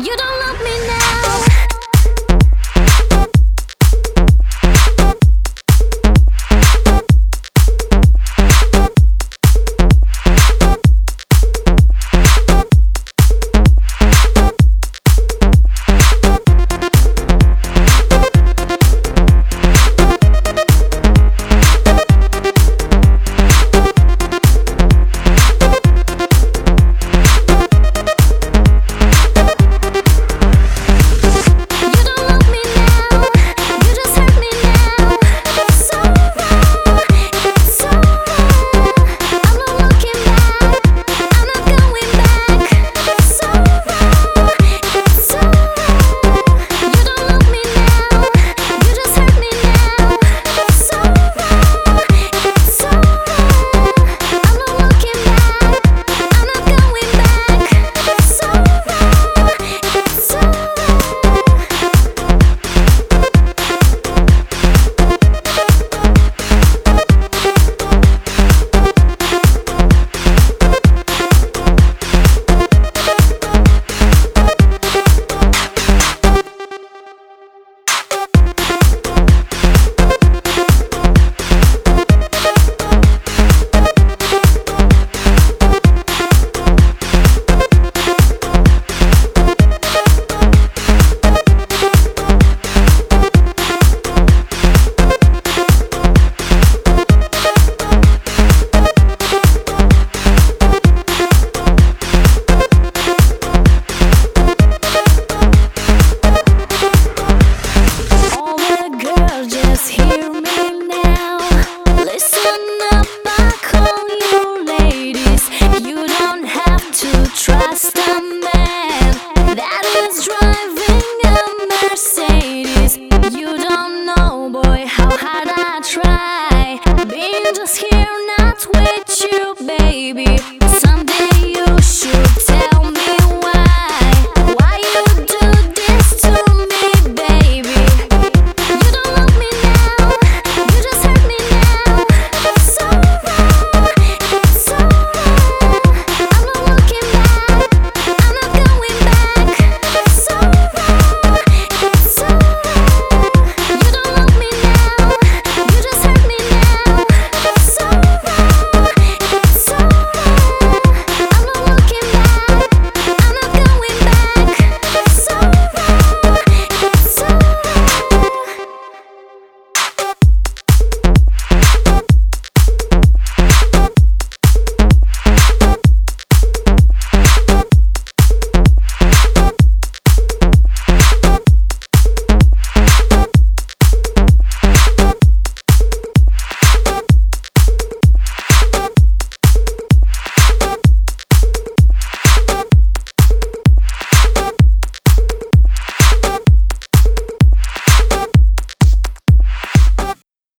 You don't